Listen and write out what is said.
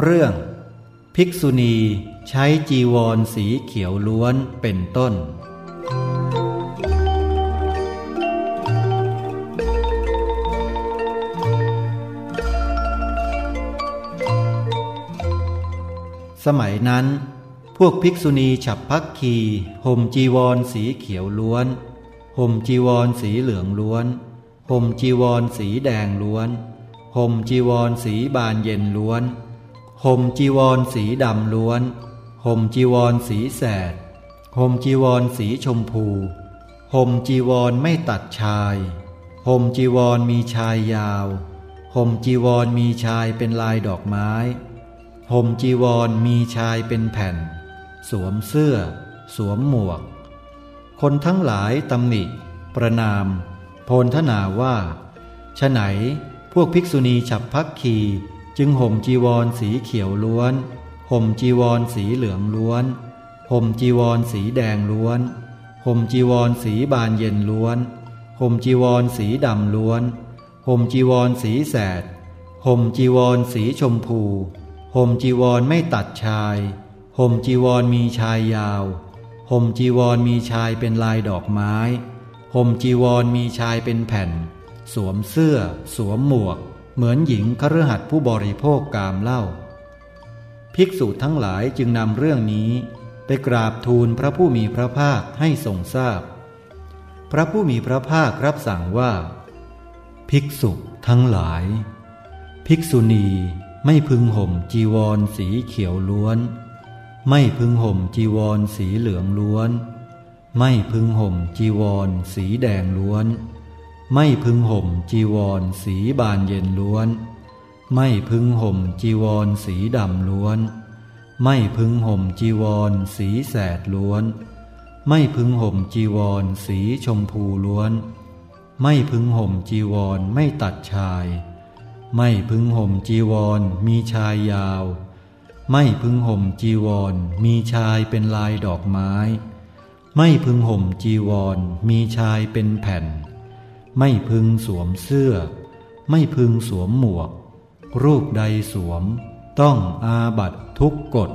เรื่องภิกษุณีใช้จีวรสีเขียวล้วนเป็นต้น สมัยนั้น พวกภิกษุณีฉับพักคีห่มจีวรสีเขียวล้วนห่มจีวรสีเหลืองล้วนห่มจีวรสีแดงล้วนห่มจีวรสีบานเย็นล้วน ห่มจีวรสีดำล้วน ห่มจีวรสีแสด ห่มจีวรสีชมพู ห่มจีวรไม่ตัดชาย ห่มจีวรมีชายยาว ห่มจีวรมีชายเป็นลายดอกไม้ ห่มจีวรมีชายเป็นแผ่น สวมเสื้อ สวมหมวก คนทั้งหลายตำหนิ ประนาม โพลทนาว่าฉไหนพวกภิกษุณีฉับพักคี จึงห่มจีวรสีเขียวล้วน ห่มจีวรสีเหลืองล้วน ห่มจีวรสีแดงล้วน ห่มจีวรสีบานเย็นล้วน ห่มจีวรสีดำล้วน ห่มจีวรสีแสด ห่มจีวรสีชมพู ห่มจีวรไม่ตัดชาย ห่มจีวรมีชายยาว ห่มจีวรมีชายเป็นลายดอกไม้ ห่มจีวรมีชายเป็นแผ่น สวมเสื้อ สวมหมวก เหมือนหญิงคฤหัสถ์ผู้บริโภคกามเล่าภิกษุทั้งหลายจึงนำเรื่องนี้ไปกราบทูลพระผู้มีพระภาคให้ทรงทราบพพระผู้มีพระภาครับสั่งว่า ภิกษุทั้งหลาย ภิกษุณีไม่พึงห่มจีวรสีเขียวล้วน ไม่พึงห่มจีวรสีเหลืองล้วน ไม่พึงห่มจีวรสีแดงล้วน ไม่พึงห่มจีวรสีบานเย็นล้วน ไม่พึงห่มจีวรสีดำล้วน ไม่พึงห่มจีวรสีแสดล้วน ไม่พึงห่มจีวรสีชมพูล้วน ไม่พึงห่มจีวรไม่ตัดชาย ไม่พึงห่มจีวรมีชายยาว ไม่พึงห่มจีวรมีชายเป็นลายดอกไม้ ไม่พึงห่มจีวรมีชายเป็นแผ่น ไม่พึงสวมเสื้อ ไม่พึงสวมหมวก รูปใดสวม ต้องอาบัตทุกกฎ